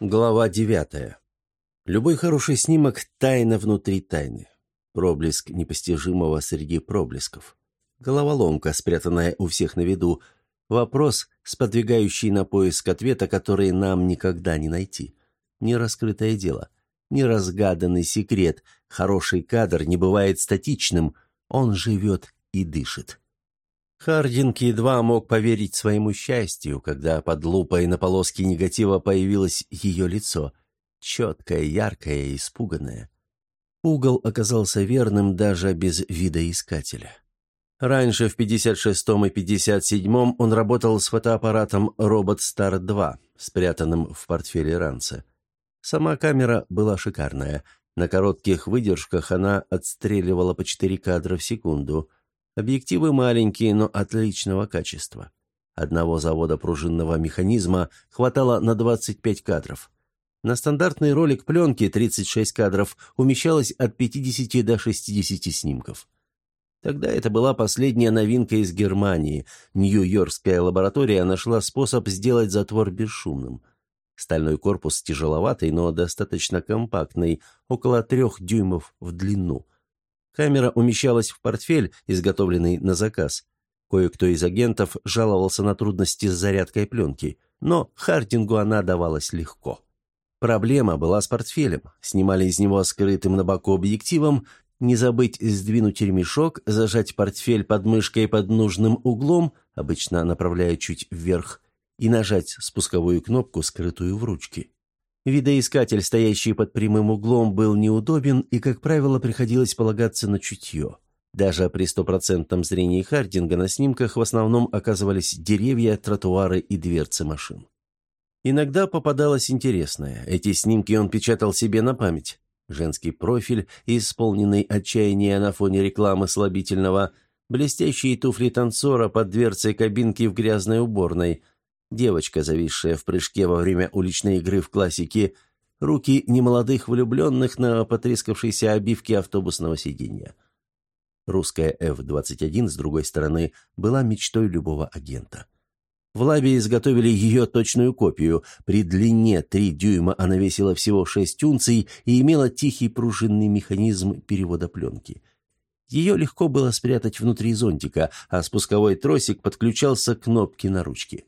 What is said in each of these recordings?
Глава девятая. Любой хороший снимок – тайна внутри тайны. Проблеск непостижимого среди проблесков. Головоломка, спрятанная у всех на виду. Вопрос, сподвигающий на поиск ответа, который нам никогда не найти. Нераскрытое дело. Неразгаданный секрет. Хороший кадр не бывает статичным. Он живет и дышит. Хардинг едва мог поверить своему счастью, когда под лупой на полоске негатива появилось ее лицо. Четкое, яркое, испуганное. Угол оказался верным даже без видоискателя. Раньше, в 56-м и 57-м, он работал с фотоаппаратом «Робот Стар 2», спрятанным в портфеле ранца. Сама камера была шикарная. На коротких выдержках она отстреливала по 4 кадра в секунду – Объективы маленькие, но отличного качества. Одного завода пружинного механизма хватало на 25 кадров. На стандартный ролик пленки 36 кадров умещалось от 50 до 60 снимков. Тогда это была последняя новинка из Германии. Нью-Йоркская лаборатория нашла способ сделать затвор бесшумным. Стальной корпус тяжеловатый, но достаточно компактный, около трех дюймов в длину – Камера умещалась в портфель, изготовленный на заказ. Кое-кто из агентов жаловался на трудности с зарядкой пленки, но Хардингу она давалась легко. Проблема была с портфелем. Снимали из него скрытым на боку объективом, не забыть сдвинуть ремешок, зажать портфель под мышкой под нужным углом, обычно направляя чуть вверх, и нажать спусковую кнопку, скрытую в ручке. Видоискатель, стоящий под прямым углом, был неудобен, и, как правило, приходилось полагаться на чутье. Даже при стопроцентном зрении Хардинга на снимках в основном оказывались деревья, тротуары и дверцы машин. Иногда попадалось интересное. Эти снимки он печатал себе на память. Женский профиль, исполненный отчаяния на фоне рекламы слабительного, блестящие туфли танцора под дверцей кабинки в грязной уборной – Девочка, зависшая в прыжке во время уличной игры в классике, руки немолодых влюбленных на потрескавшейся обивке автобусного сиденья. Русская F-21, с другой стороны, была мечтой любого агента. В лабе изготовили ее точную копию. При длине 3 дюйма она весила всего 6 унций и имела тихий пружинный механизм перевода пленки. Ее легко было спрятать внутри зонтика, а спусковой тросик подключался к кнопке на ручке.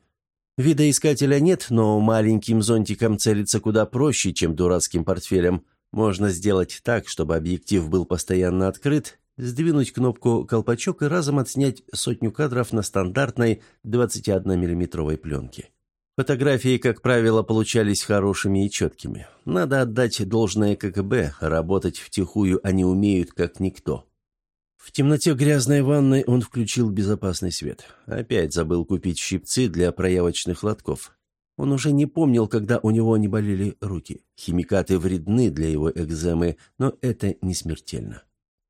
Видоискателя нет, но маленьким зонтиком целиться куда проще, чем дурацким портфелем. Можно сделать так, чтобы объектив был постоянно открыт, сдвинуть кнопку «Колпачок» и разом отснять сотню кадров на стандартной 21-миллиметровой пленке. Фотографии, как правило, получались хорошими и четкими. Надо отдать должное КГБ, работать втихую они умеют, как никто. В темноте грязной ванной он включил безопасный свет. Опять забыл купить щипцы для проявочных лотков. Он уже не помнил, когда у него не болели руки. Химикаты вредны для его экземы, но это не смертельно.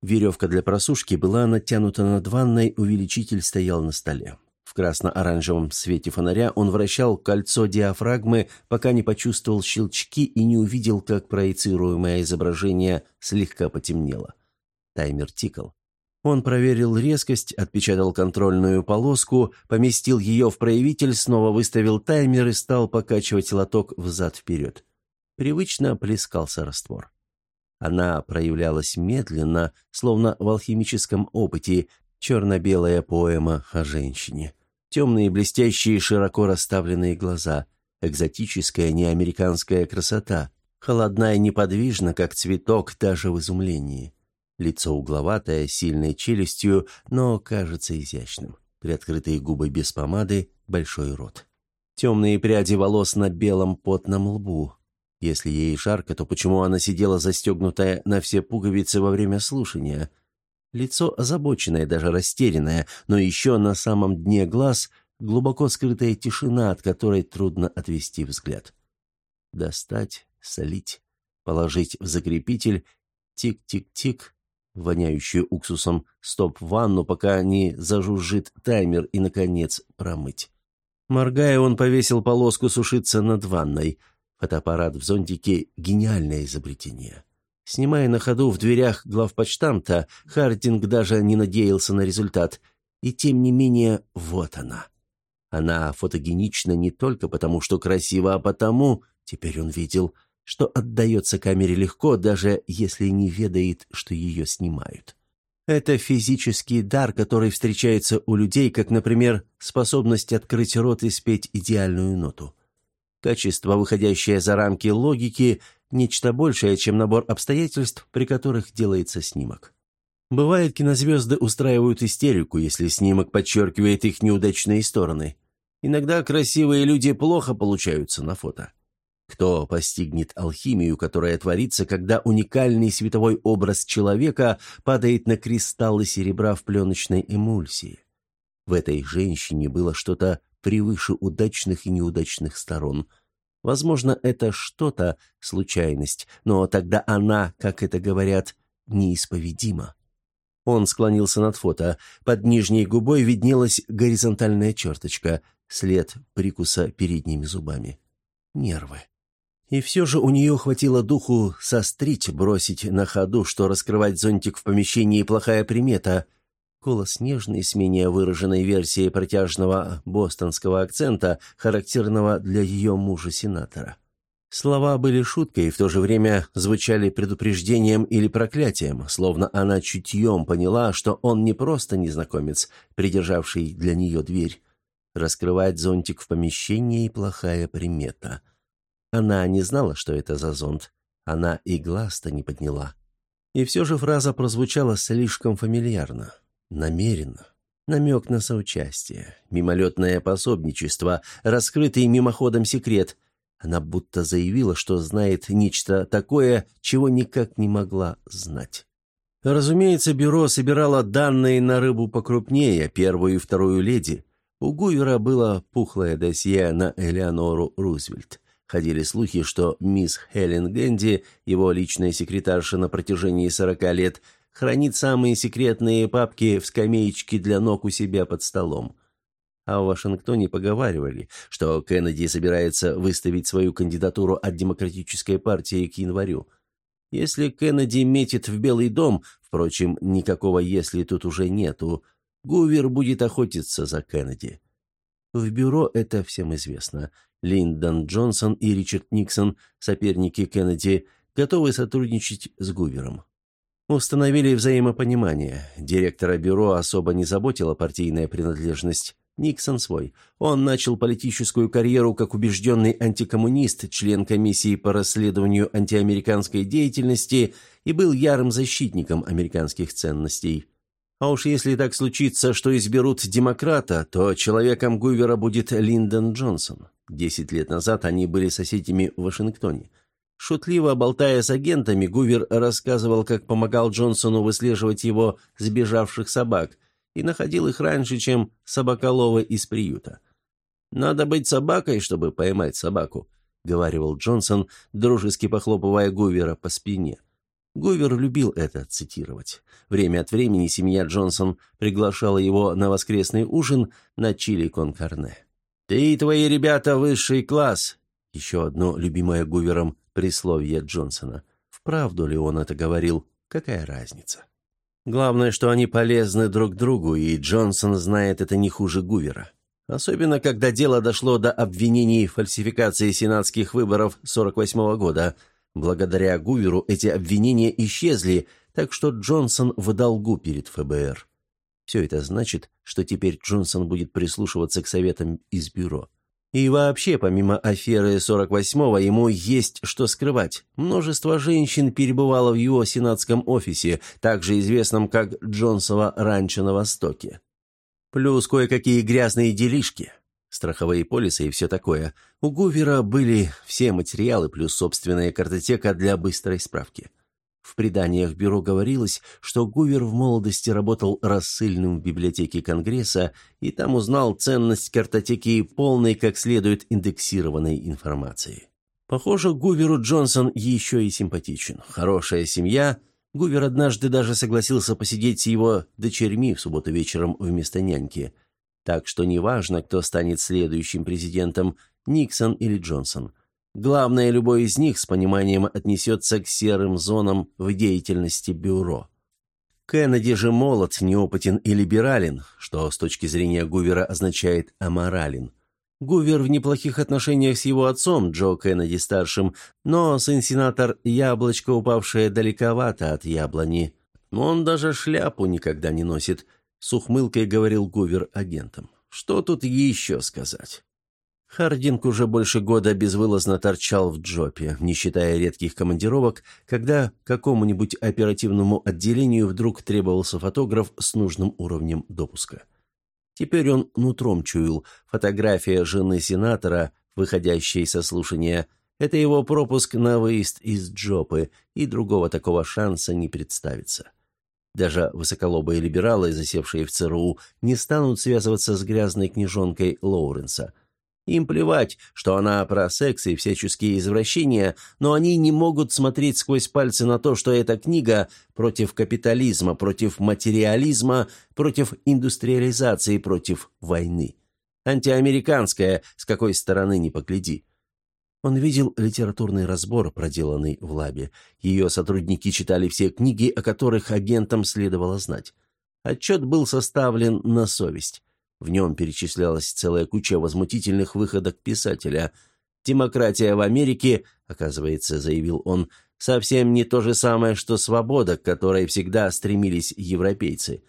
Веревка для просушки была натянута над ванной, увеличитель стоял на столе. В красно-оранжевом свете фонаря он вращал кольцо диафрагмы, пока не почувствовал щелчки и не увидел, как проецируемое изображение слегка потемнело. Таймер тикал. Он проверил резкость, отпечатал контрольную полоску, поместил ее в проявитель, снова выставил таймер и стал покачивать лоток взад-вперед. Привычно плескался раствор. Она проявлялась медленно, словно в алхимическом опыте, черно-белая поэма о женщине. Темные блестящие широко расставленные глаза, экзотическая неамериканская красота, холодная неподвижна, как цветок даже в изумлении. Лицо угловатое, сильной челюстью, но кажется изящным. Приоткрытые губы без помады, большой рот. Темные пряди волос на белом потном лбу. Если ей жарко, то почему она сидела застегнутая на все пуговицы во время слушания? Лицо озабоченное, даже растерянное, но еще на самом дне глаз глубоко скрытая тишина, от которой трудно отвести взгляд. Достать, слить, положить в закрепитель, тик-тик-тик, воняющую уксусом, стоп-ванну, пока не зажужжит таймер и, наконец, промыть. Моргая, он повесил полоску сушиться над ванной. Фотоаппарат в зонтике — гениальное изобретение. Снимая на ходу в дверях главпочтамта, Хардинг даже не надеялся на результат. И тем не менее, вот она. Она фотогенична не только потому, что красива, а потому, Теперь он видел, что отдается камере легко, даже если не ведает, что ее снимают. Это физический дар, который встречается у людей, как, например, способность открыть рот и спеть идеальную ноту. Качество, выходящее за рамки логики, нечто большее, чем набор обстоятельств, при которых делается снимок. Бывает, кинозвезды устраивают истерику, если снимок подчеркивает их неудачные стороны. Иногда красивые люди плохо получаются на фото. Кто постигнет алхимию, которая творится, когда уникальный световой образ человека падает на кристаллы серебра в пленочной эмульсии? В этой женщине было что-то превыше удачных и неудачных сторон. Возможно, это что-то — случайность, но тогда она, как это говорят, неисповедима. Он склонился над фото. Под нижней губой виднелась горизонтальная черточка, след прикуса передними зубами. Нервы. И все же у нее хватило духу сострить, бросить на ходу, что раскрывать зонтик в помещении плохая примета. Голос нежный, с менее выраженной версией протяжного бостонского акцента, характерного для ее мужа-сенатора. Слова были шуткой и в то же время звучали предупреждением или проклятием, словно она чутьем поняла, что он не просто незнакомец, придержавший для нее дверь. Раскрывать зонтик в помещении – плохая примета – она не знала, что это за зонт. Она и глаз-то не подняла. И все же фраза прозвучала слишком фамильярно. Намеренно. Намек на соучастие, мимолетное пособничество, раскрытый мимоходом секрет. Она будто заявила, что знает нечто такое, чего никак не могла знать. Разумеется, бюро собирало данные на рыбу покрупнее, первую и вторую леди. У Гувера было пухлое досье на Элеонору Рузвельт. Ходили слухи, что мисс Хелен Гэнди, его личная секретарша на протяжении сорока лет, хранит самые секретные папки в скамеечке для ног у себя под столом. А в Вашингтоне поговаривали, что Кеннеди собирается выставить свою кандидатуру от Демократической партии к январю. Если Кеннеди метит в Белый дом, впрочем, никакого «если» тут уже нету, Гувер будет охотиться за Кеннеди. В бюро это всем известно – Линдон Джонсон и Ричард Никсон, соперники Кеннеди, готовы сотрудничать с Гувером. Установили взаимопонимание. Директора бюро особо не заботила партийная принадлежность. Никсон свой. Он начал политическую карьеру как убежденный антикоммунист, член комиссии по расследованию антиамериканской деятельности и был ярым защитником американских ценностей. А уж если так случится, что изберут демократа, то человеком Гувера будет Линдон Джонсон. Десять лет назад они были соседями в Вашингтоне. Шутливо болтая с агентами, Гувер рассказывал, как помогал Джонсону выслеживать его сбежавших собак и находил их раньше, чем собаколова из приюта. «Надо быть собакой, чтобы поймать собаку», — говаривал Джонсон, дружески похлопывая Гувера по спине. Гувер любил это цитировать. Время от времени семья Джонсон приглашала его на воскресный ужин на чили кон карне. «Ты и твои ребята высший класс!» Еще одно любимое Гувером присловие Джонсона. Вправду ли он это говорил? Какая разница? Главное, что они полезны друг другу, и Джонсон знает это не хуже Гувера. Особенно, когда дело дошло до обвинений в фальсификации сенатских выборов 48 -го года. Благодаря Гуверу эти обвинения исчезли, так что Джонсон в долгу перед ФБР. Все это значит, что теперь Джонсон будет прислушиваться к советам из бюро. И вообще, помимо аферы 48-го, ему есть что скрывать. Множество женщин перебывало в его сенатском офисе, также известном как Джонсово ранчо на Востоке. Плюс кое-какие грязные делишки. Страховые полисы и все такое. У Гувера были все материалы, плюс собственная картотека для быстрой справки. В преданиях бюро говорилось, что Гувер в молодости работал рассыльным в библиотеке Конгресса и там узнал ценность картотеки полной как следует индексированной информации. Похоже, Гуверу Джонсон еще и симпатичен. Хорошая семья. Гувер однажды даже согласился посидеть с его дочерьми в субботу вечером вместо няньки. Так что неважно, кто станет следующим президентом, Никсон или Джонсон – Главное, любой из них с пониманием отнесется к серым зонам в деятельности бюро. Кеннеди же молод, неопытен и либерален, что с точки зрения Гувера означает аморален. Гувер в неплохих отношениях с его отцом, Джо Кеннеди-старшим, но сын-сенатор яблочко, упавшее далековато от яблони. Он даже шляпу никогда не носит, с ухмылкой говорил Гувер агентам. Что тут еще сказать? Хардинг уже больше года безвылазно торчал в джопе, не считая редких командировок, когда какому-нибудь оперативному отделению вдруг требовался фотограф с нужным уровнем допуска. Теперь он нутром чуял. Фотография жены сенатора, выходящей со слушания, это его пропуск на выезд из Джопы, и другого такого шанса не представится. Даже высоколобые либералы, засевшие в ЦРУ, не станут связываться с грязной книжонкой Лоуренса – им плевать, что она про секс и всяческие извращения, но они не могут смотреть сквозь пальцы на то, что эта книга против капитализма, против материализма, против индустриализации, против войны. Антиамериканская, с какой стороны ни погляди. Он видел литературный разбор, проделанный в лабе. Ее сотрудники читали все книги, о которых агентам следовало знать. Отчет был составлен на совесть. В нем перечислялась целая куча возмутительных выходок писателя. «Демократия в Америке», оказывается, заявил он, совсем не то же самое, что свобода, к которой всегда стремились европейцы.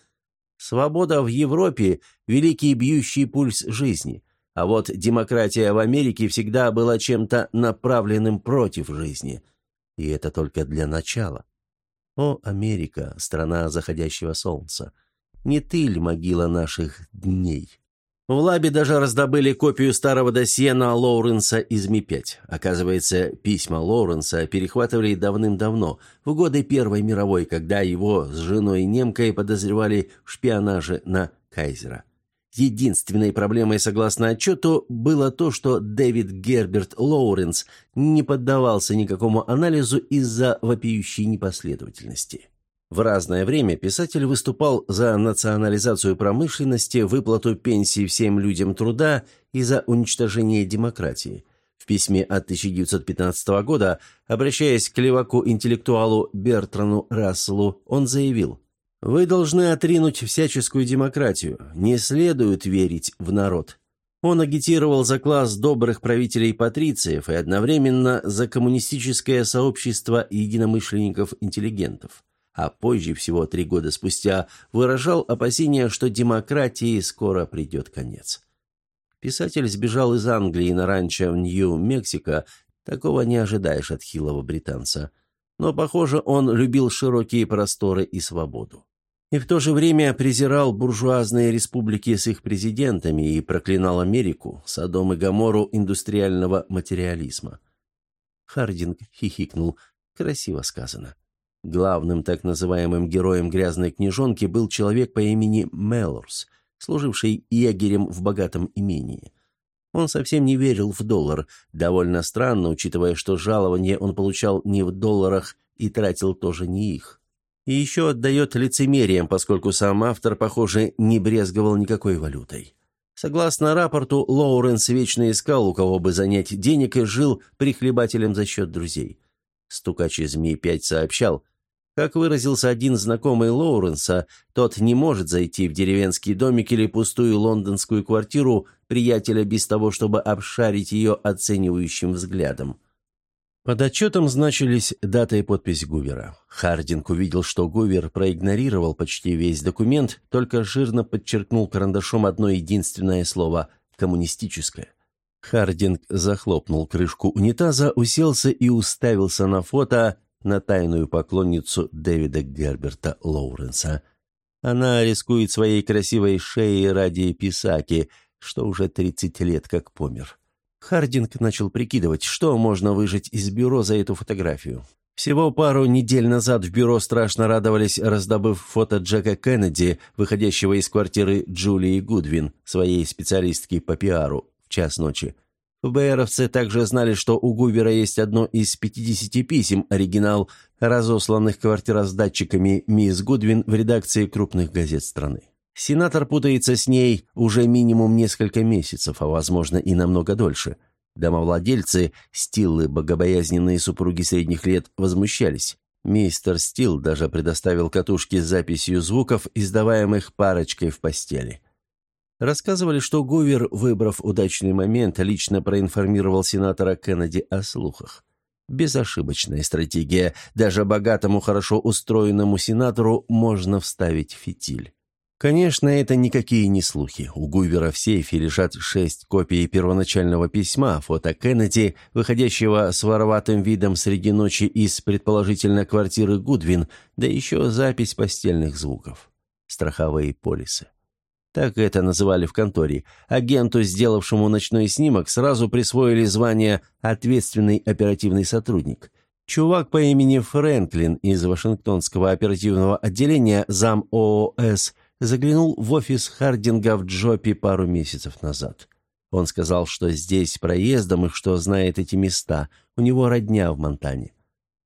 Свобода в Европе – великий бьющий пульс жизни, а вот демократия в Америке всегда была чем-то направленным против жизни. И это только для начала. О, Америка, страна заходящего солнца! Не ты ли могила наших дней? В лабе даже раздобыли копию старого досье на Лоуренса из Ми-5. Оказывается, письма Лоуренса перехватывали давным-давно, в годы Первой мировой, когда его с женой-немкой подозревали в шпионаже на Кайзера. Единственной проблемой, согласно отчету, было то, что Дэвид Герберт Лоуренс не поддавался никакому анализу из-за вопиющей непоследовательности. В разное время писатель выступал за национализацию промышленности, выплату пенсий всем людям труда и за уничтожение демократии. В письме от 1915 года, обращаясь к леваку-интеллектуалу Бертрану Расселу, он заявил «Вы должны отринуть всяческую демократию, не следует верить в народ». Он агитировал за класс добрых правителей-патрициев и одновременно за коммунистическое сообщество единомышленников-интеллигентов а позже, всего три года спустя, выражал опасения, что демократии скоро придет конец. Писатель сбежал из Англии на ранчо в Нью-Мексико, такого не ожидаешь от хилого британца. Но, похоже, он любил широкие просторы и свободу. И в то же время презирал буржуазные республики с их президентами и проклинал Америку, Содом и Гоморру индустриального материализма. Хардинг хихикнул. Красиво сказано. Главным так называемым героем грязной книжонки был человек по имени Мелорс, служивший егерем в богатом имении. Он совсем не верил в доллар, довольно странно, учитывая, что жалование он получал не в долларах и тратил тоже не их. И еще отдает лицемерием, поскольку сам автор, похоже, не брезговал никакой валютой. Согласно рапорту, Лоуренс вечно искал, у кого бы занять денег, и жил прихлебателем за счет друзей. Стукач из Ми-5 сообщал, как выразился один знакомый Лоуренса, тот не может зайти в деревенский домик или пустую лондонскую квартиру приятеля без того, чтобы обшарить ее оценивающим взглядом. Под отчетом значились дата и подпись Гувера. Хардинг увидел, что Гувер проигнорировал почти весь документ, только жирно подчеркнул карандашом одно единственное слово «коммунистическое». Хардинг захлопнул крышку унитаза, уселся и уставился на фото на тайную поклонницу Дэвида Герберта Лоуренса. Она рискует своей красивой шеей ради Писаки, что уже 30 лет как помер. Хардинг начал прикидывать, что можно выжить из бюро за эту фотографию. Всего пару недель назад в бюро страшно радовались, раздобыв фото Джека Кеннеди, выходящего из квартиры Джулии Гудвин, своей специалистки по пиару, в час ночи. ФБРовцы также знали, что у Гувера есть одно из 50 писем, оригинал, разосланных квартироздатчиками мисс Гудвин в редакции крупных газет страны. Сенатор путается с ней уже минимум несколько месяцев, а, возможно, и намного дольше. Домовладельцы, стилы, богобоязненные супруги средних лет, возмущались. Мистер Стил даже предоставил катушки с записью звуков, издаваемых парочкой в постели. Рассказывали, что Гувер, выбрав удачный момент, лично проинформировал сенатора Кеннеди о слухах. Безошибочная стратегия. Даже богатому, хорошо устроенному сенатору можно вставить фитиль. Конечно, это никакие не слухи. У Гувера в сейфе лежат шесть копий первоначального письма, фото Кеннеди, выходящего с вороватым видом среди ночи из, предположительно, квартиры Гудвин, да еще запись постельных звуков. Страховые полисы. Так это называли в конторе. Агенту, сделавшему ночной снимок, сразу присвоили звание «ответственный оперативный сотрудник». Чувак по имени Фрэнклин из Вашингтонского оперативного отделения зам ООС заглянул в офис Хардинга в Джопе пару месяцев назад. Он сказал, что здесь проездом и что знает эти места, у него родня в Монтане.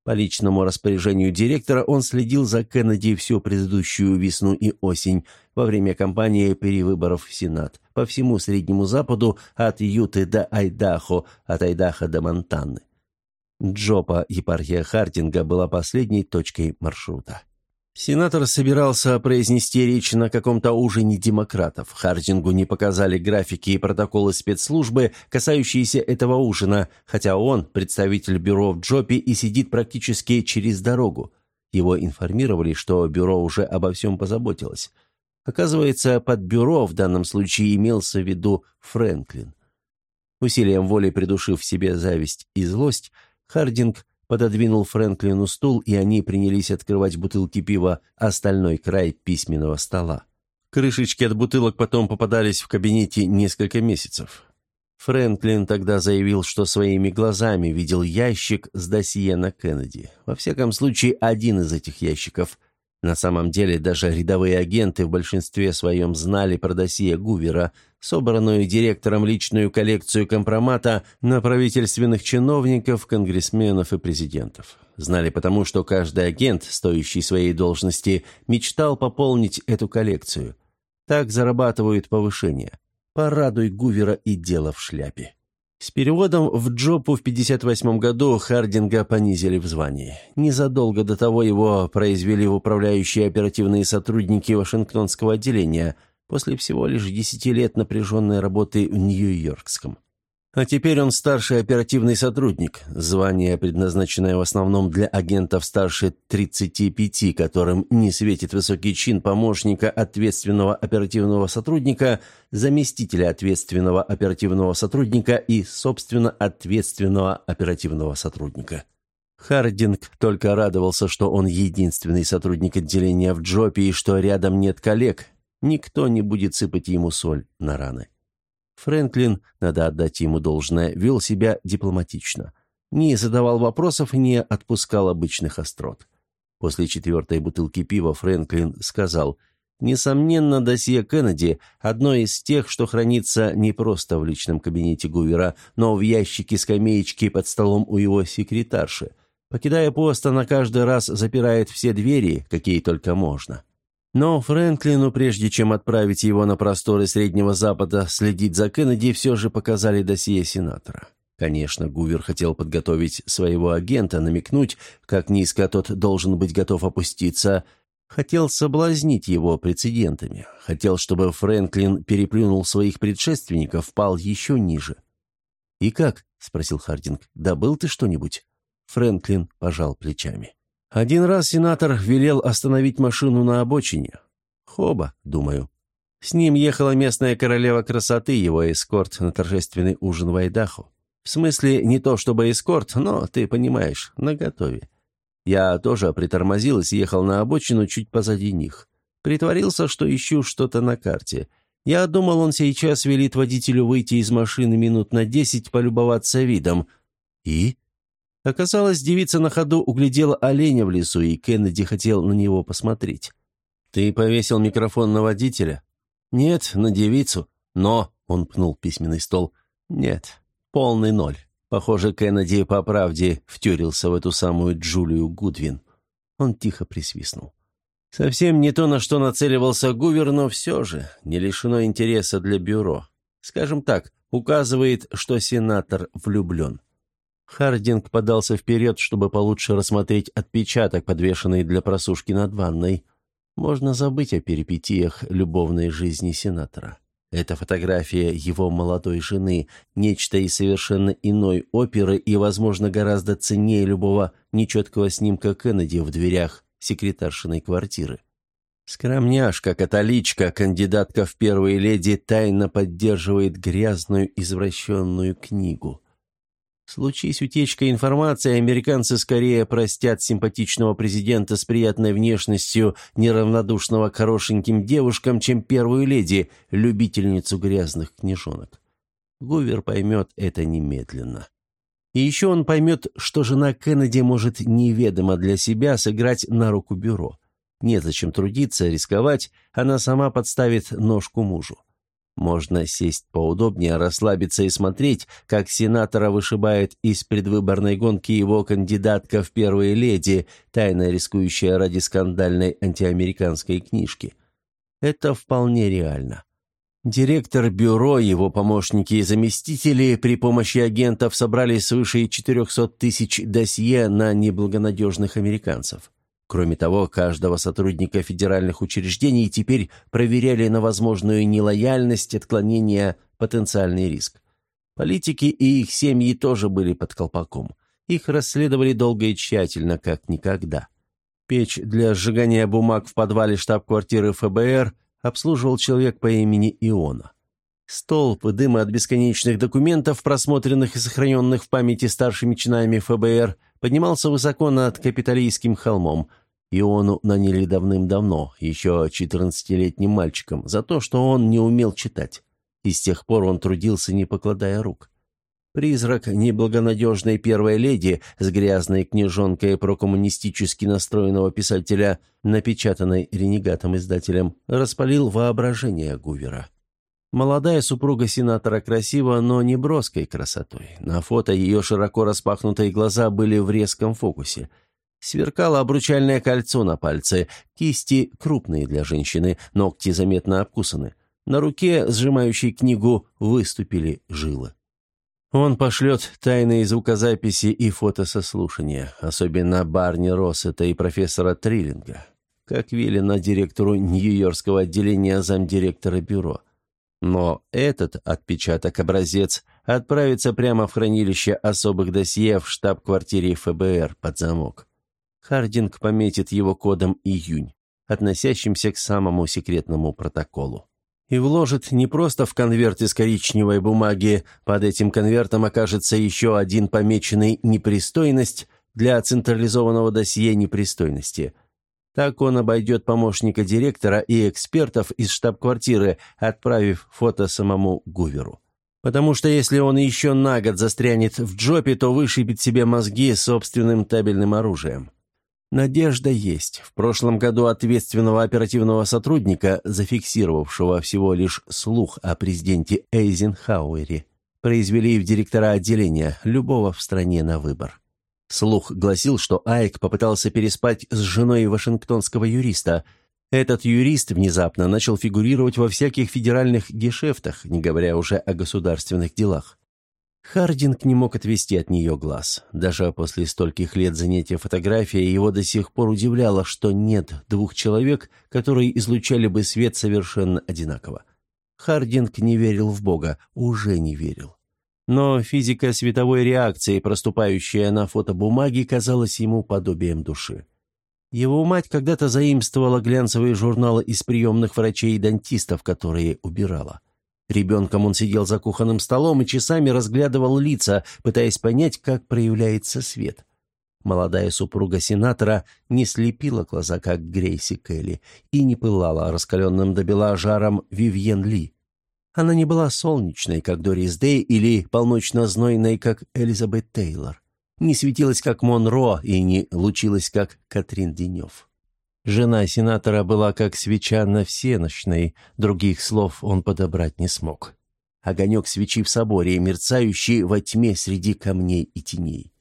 По личному распоряжению директора он следил за Кеннеди всю предыдущую весну и осень во время кампании перевыборов в Сенат по всему Среднему Западу от Юты до Айдахо, от Айдаха до Монтаны. Джопа, епархия Хардинга, была последней точкой маршрута. Сенатор собирался произнести речь на каком-то ужине демократов. Хардингу не показали графики и протоколы спецслужбы, касающиеся этого ужина, хотя он представитель бюро в Джопе и сидит практически через дорогу. Его информировали, что бюро уже обо всем позаботилось. Оказывается, под бюро в данном случае имелся в виду Фрэнклин. Усилием воли придушив в себе зависть и злость, Хардинг пододвинул Фрэнклину стул, и они принялись открывать бутылки пива, остальной край письменного стола. Крышечки от бутылок потом попадались в кабинете несколько месяцев. Фрэнклин тогда заявил, что своими глазами видел ящик с досье на Кеннеди. Во всяком случае, один из этих ящиков. На самом деле, даже рядовые агенты в большинстве своем знали про досье Гувера, собранную директором личную коллекцию компромата на правительственных чиновников, конгрессменов и президентов. Знали потому, что каждый агент, стоящий своей должности, мечтал пополнить эту коллекцию. Так зарабатывают повышение. Порадуй Гувера и дело в шляпе. С переводом в Джопу в 58 году Хардинга понизили в звании. Незадолго до того его произвели в управляющие оперативные сотрудники Вашингтонского отделения – после всего лишь десяти лет напряженной работы в Нью-Йоркском. А теперь он старший оперативный сотрудник, звание, предназначенное в основном для агентов старше 35, которым не светит высокий чин помощника ответственного оперативного сотрудника, заместителя ответственного оперативного сотрудника и, собственно, ответственного оперативного сотрудника. Хардинг только радовался, что он единственный сотрудник отделения в Джопе и что рядом нет коллег, Никто не будет сыпать ему соль на раны. Фрэнклин, надо отдать ему должное, вел себя дипломатично. Не задавал вопросов и не отпускал обычных острот. После четвертой бутылки пива Фрэнклин сказал, «Несомненно, досье Кеннеди – одно из тех, что хранится не просто в личном кабинете Гувера, но в ящике скамеечки под столом у его секретарши. Покидая пост, она каждый раз запирает все двери, какие только можно». Но Фрэнклину, прежде чем отправить его на просторы Среднего Запада следить за Кеннеди, все же показали досье сенатора. Конечно, Гувер хотел подготовить своего агента, намекнуть, как низко тот должен быть готов опуститься. Хотел соблазнить его прецедентами. Хотел, чтобы Фрэнклин переплюнул своих предшественников, пал еще ниже. «И как?» — спросил Хардинг. «Добыл ты что-нибудь?» Фрэнклин пожал плечами. Один раз сенатор велел остановить машину на обочине. Хоба, думаю. С ним ехала местная королева красоты, его эскорт на торжественный ужин в Айдаху. В смысле, не то чтобы эскорт, но, ты понимаешь, наготове. Я тоже притормозил и съехал на обочину чуть позади них. Притворился, что ищу что-то на карте. Я думал, он сейчас велит водителю выйти из машины минут на десять, полюбоваться видом. И? Оказалось, девица на ходу углядела оленя в лесу, и Кеннеди хотел на него посмотреть. «Ты повесил микрофон на водителя?» «Нет, на девицу. Но...» — он пнул письменный стол. «Нет, полный ноль. Похоже, Кеннеди по правде втюрился в эту самую Джулию Гудвин». Он тихо присвистнул. «Совсем не то, на что нацеливался Гувер, но все же не лишено интереса для бюро. Скажем так, указывает, что сенатор влюблен. Хардинг подался вперед, чтобы получше рассмотреть отпечаток, подвешенный для просушки над ванной. Можно забыть о перипетиях любовной жизни сенатора. Это фотография его молодой жены, нечто из совершенно иной оперы и, возможно, гораздо ценнее любого нечеткого снимка Кеннеди в дверях секретаршиной квартиры. Скромняшка-католичка, кандидатка в первые леди, тайно поддерживает грязную извращенную книгу. Случись утечка информации, американцы скорее простят симпатичного президента с приятной внешностью, неравнодушного к хорошеньким девушкам, чем первую леди, любительницу грязных книжонок. Гувер поймет это немедленно. И еще он поймет, что жена Кеннеди может неведомо для себя сыграть на руку бюро. Незачем трудиться, рисковать, она сама подставит ножку мужу. Можно сесть поудобнее, расслабиться и смотреть, как сенатора вышибает из предвыборной гонки его кандидатка в первые леди, тайно рискующая ради скандальной антиамериканской книжки. Это вполне реально. Директор бюро, его помощники и заместители при помощи агентов собрали свыше 400 тысяч досье на неблагонадежных американцев. Кроме того, каждого сотрудника федеральных учреждений теперь проверяли на возможную нелояльность, отклонение, потенциальный риск. Политики и их семьи тоже были под колпаком. Их расследовали долго и тщательно, как никогда. Печь для сжигания бумаг в подвале штаб-квартиры ФБР обслуживал человек по имени Иона. Столб дыма от бесконечных документов, просмотренных и сохраненных в памяти старшими чинами ФБР, поднимался высоко над Капитолийским холмом. Иону наняли давным-давно, еще 14-летним мальчиком, за то, что он не умел читать. И с тех пор он трудился, не покладая рук. Призрак неблагонадежной первой леди с грязной книжонкой про коммунистически настроенного писателя, напечатанной ренегатом-издателем, распалил воображение Гувера. Молодая супруга сенатора красива, но не броской красотой. На фото ее широко распахнутые глаза были в резком фокусе. Сверкало обручальное кольцо на пальце, кисти крупные для женщины, ногти заметно обкусаны. На руке, сжимающей книгу, выступили жилы. Он пошлет тайные звукозаписи и фотосослушания, особенно Барни Россета и профессора Триллинга, как велено директору Нью-Йоркского отделения замдиректора бюро. Но этот отпечаток-образец отправится прямо в хранилище особых досье в штаб-квартире ФБР под замок. Хардинг пометит его кодом «Июнь», относящимся к самому секретному протоколу. И вложит не просто в конверт из коричневой бумаги, под этим конвертом окажется еще один помеченный «непристойность» для централизованного досье непристойности – так он обойдет помощника директора и экспертов из штаб-квартиры, отправив фото самому Гуверу. Потому что если он еще на год застрянет в джопе, то вышибет себе мозги собственным табельным оружием. Надежда есть. В прошлом году ответственного оперативного сотрудника, зафиксировавшего всего лишь слух о президенте Эйзенхауэре, произвели в директора отделения, любого в стране на выбор. Слух гласил, что Айк попытался переспать с женой вашингтонского юриста. Этот юрист внезапно начал фигурировать во всяких федеральных гешефтах, не говоря уже о государственных делах. Хардинг не мог отвести от нее глаз. Даже после стольких лет занятия фотографией его до сих пор удивляло, что нет двух человек, которые излучали бы свет совершенно одинаково. Хардинг не верил в Бога, уже не верил. Но физика световой реакции, проступающая на фотобумаге, казалась ему подобием души. Его мать когда-то заимствовала глянцевые журналы из приемных врачей и дантистов, которые убирала. Ребенком он сидел за кухонным столом и часами разглядывал лица, пытаясь понять, как проявляется свет. Молодая супруга сенатора не слепила глаза, как Грейси Келли, и не пылала раскаленным до бела жаром Вивьен Ли. Она не была солнечной, как Дорис Дэй, или полночно-знойной, как Элизабет Тейлор. Не светилась, как Монро, и не лучилась, как Катрин Денев. Жена сенатора была как свеча на всеночной, других слов он подобрать не смог. Огонек свечи в соборе, мерцающий во тьме среди камней и теней.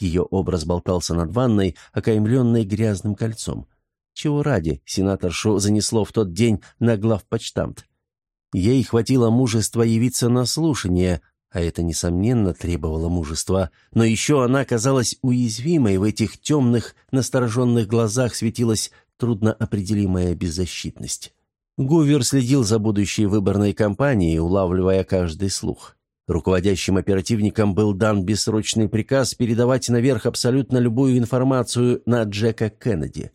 Ее образ болтался над ванной, окаймленной грязным кольцом. Чего ради сенаторшу занесло в тот день на главпочтамт? Ей хватило мужества явиться на слушание, а это, несомненно, требовало мужества, но еще она казалась уязвимой, в этих темных, настороженных глазах светилась трудноопределимая беззащитность. Гувер следил за будущей выборной кампанией, улавливая каждый слух. Руководящим оперативникам был дан бессрочный приказ передавать наверх абсолютно любую информацию на Джека Кеннеди.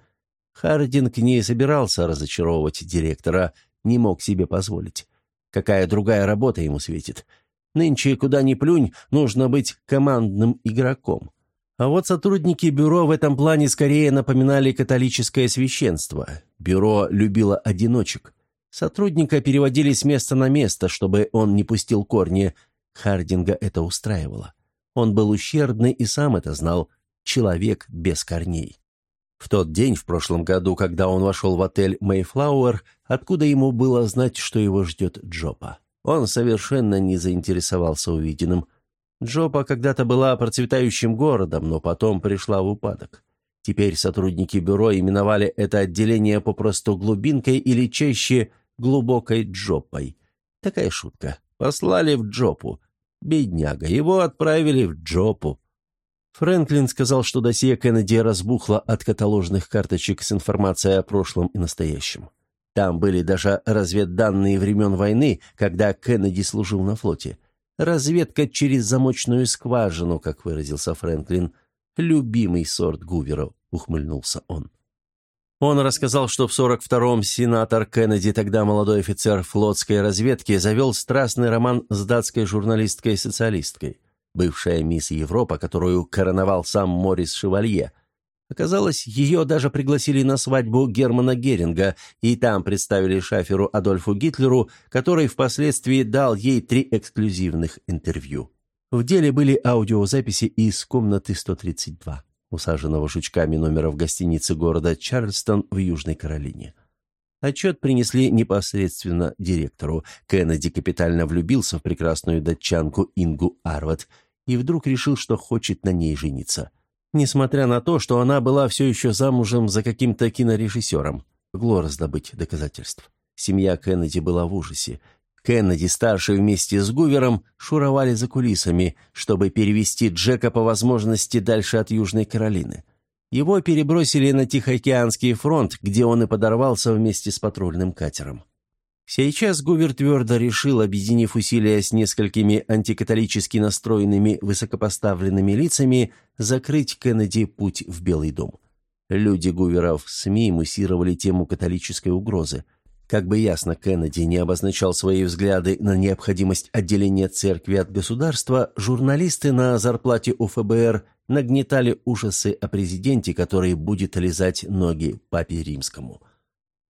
Хардинг не собирался разочаровывать директора, не мог себе позволить. Какая другая работа ему светит? Нынче, куда ни плюнь, нужно быть командным игроком. А вот сотрудники бюро в этом плане скорее напоминали католическое священство. Бюро любило одиночек. Сотрудника переводили с места на место, чтобы он не пустил корни. Хардинга это устраивало. Он был ущербный и сам это знал. Человек без корней. В тот день в прошлом году, когда он вошел в отель «Мэйфлауэр», откуда ему было знать, что его ждет Джопа? Он совершенно не заинтересовался увиденным. Джопа когда-то была процветающим городом, но потом пришла в упадок. Теперь сотрудники бюро именовали это отделение попросту глубинкой или чаще глубокой Джопой. Такая шутка. Послали в Джопу. Бедняга, его отправили в Джопу. Фрэнклин сказал, что досье Кеннеди разбухло от каталожных карточек с информацией о прошлом и настоящем. Там были даже разведданные времен войны, когда Кеннеди служил на флоте. Разведка через замочную скважину, как выразился Фрэнклин. «Любимый сорт Гувера», — ухмыльнулся он. Он рассказал, что в 42-м сенатор Кеннеди, тогда молодой офицер флотской разведки, завел страстный роман с датской журналисткой-социалисткой, бывшая мисс Европа, которую короновал сам Морис Шевалье — Оказалось, ее даже пригласили на свадьбу Германа Геринга, и там представили шаферу Адольфу Гитлеру, который впоследствии дал ей три эксклюзивных интервью. В деле были аудиозаписи из комнаты 132, усаженного жучками номера в гостинице города Чарльстон в Южной Каролине. Отчет принесли непосредственно директору. Кеннеди капитально влюбился в прекрасную датчанку Ингу Арват и вдруг решил, что хочет на ней жениться – несмотря на то, что она была все еще замужем за каким-то кинорежиссером. Могло раздобыть доказательств. Семья Кеннеди была в ужасе. Кеннеди, старший вместе с Гувером, шуровали за кулисами, чтобы перевести Джека по возможности дальше от Южной Каролины. Его перебросили на Тихоокеанский фронт, где он и подорвался вместе с патрульным катером. Сейчас Гувер твердо решил, объединив усилия с несколькими антикатолически настроенными высокопоставленными лицами, закрыть Кеннеди путь в Белый дом. Люди Гувера в СМИ муссировали тему католической угрозы. Как бы ясно Кеннеди не обозначал свои взгляды на необходимость отделения церкви от государства, журналисты на зарплате у ФБР нагнетали ужасы о президенте, который будет лизать ноги папе римскому –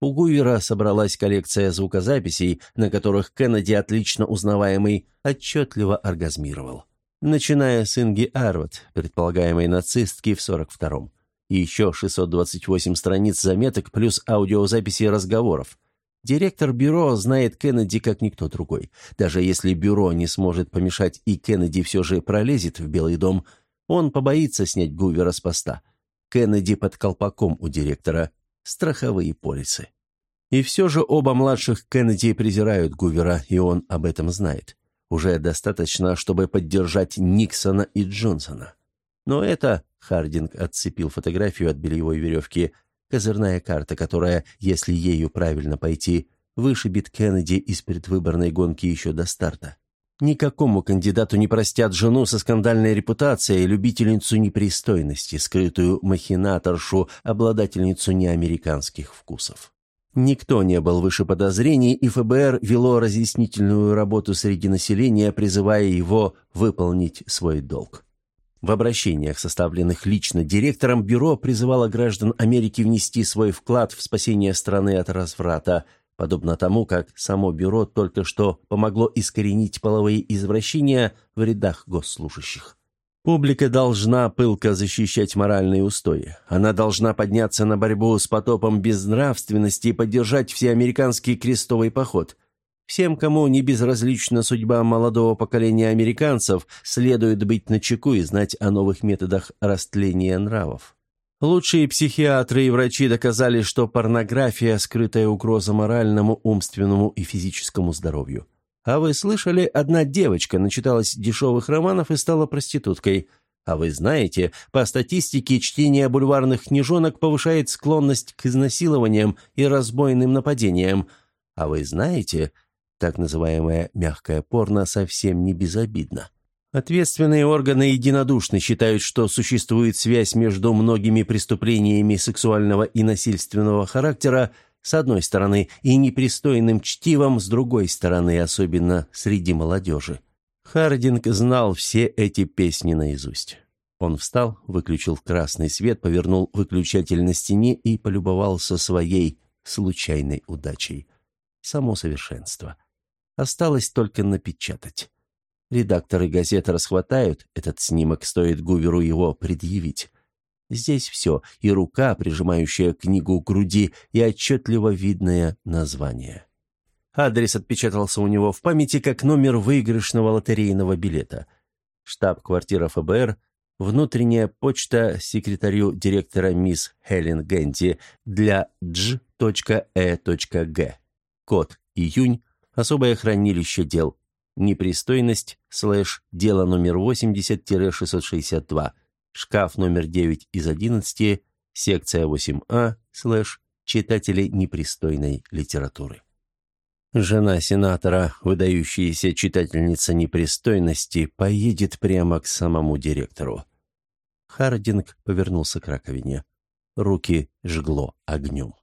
у Гувера собралась коллекция звукозаписей, на которых Кеннеди, отлично узнаваемый, отчетливо оргазмировал. Начиная с Инги Арват, предполагаемой нацистки в 42-м. И еще 628 страниц заметок плюс аудиозаписи разговоров. Директор бюро знает Кеннеди как никто другой. Даже если бюро не сможет помешать и Кеннеди все же пролезет в Белый дом, он побоится снять Гувера с поста. Кеннеди под колпаком у директора. Страховые полисы. И все же оба младших Кеннеди презирают Гувера, и он об этом знает. Уже достаточно, чтобы поддержать Никсона и Джонсона. Но это, Хардинг отцепил фотографию от бельевой веревки, козырная карта, которая, если ею правильно пойти, вышибет Кеннеди из предвыборной гонки еще до старта. Никакому кандидату не простят жену со скандальной репутацией, любительницу непристойности, скрытую махинаторшу, обладательницу неамериканских вкусов. Никто не был выше подозрений, и ФБР вело разъяснительную работу среди населения, призывая его выполнить свой долг. В обращениях, составленных лично директором, бюро призывало граждан Америки внести свой вклад в спасение страны от разврата, подобно тому, как само бюро только что помогло искоренить половые извращения в рядах госслужащих. Публика должна пылко защищать моральные устои. Она должна подняться на борьбу с потопом безнравственности и поддержать всеамериканский крестовый поход. Всем, кому не безразлична судьба молодого поколения американцев, следует быть начеку и знать о новых методах растления нравов. Лучшие психиатры и врачи доказали, что порнография – скрытая угроза моральному, умственному и физическому здоровью. А вы слышали, одна девочка начиталась дешевых романов и стала проституткой. А вы знаете, по статистике, чтение бульварных книжонок повышает склонность к изнасилованиям и разбойным нападениям. А вы знаете, так называемое «мягкое порно» совсем не безобидно. Ответственные органы единодушно считают, что существует связь между многими преступлениями сексуального и насильственного характера с одной стороны и непристойным чтивом с другой стороны, особенно среди молодежи. Хардинг знал все эти песни наизусть. Он встал, выключил красный свет, повернул выключатель на стене и полюбовался своей случайной удачей. Само совершенство. Осталось только напечатать. Редакторы газеты расхватают этот снимок, стоит Гуверу его предъявить. Здесь все, и рука, прижимающая книгу к груди, и отчетливо видное название. Адрес отпечатался у него в памяти как номер выигрышного лотерейного билета. Штаб-квартира ФБР, внутренняя почта секретарю директора мисс Хелен Генти для dж.e.g. Код июнь, особое хранилище дел, непристойность, слэш, дело номер 80-662, шкаф номер 9 из 11, секция 8А, слэш, читатели непристойной литературы. Жена сенатора, выдающаяся читательница непристойности, поедет прямо к самому директору. Хардинг повернулся к раковине. Руки жгло огнем.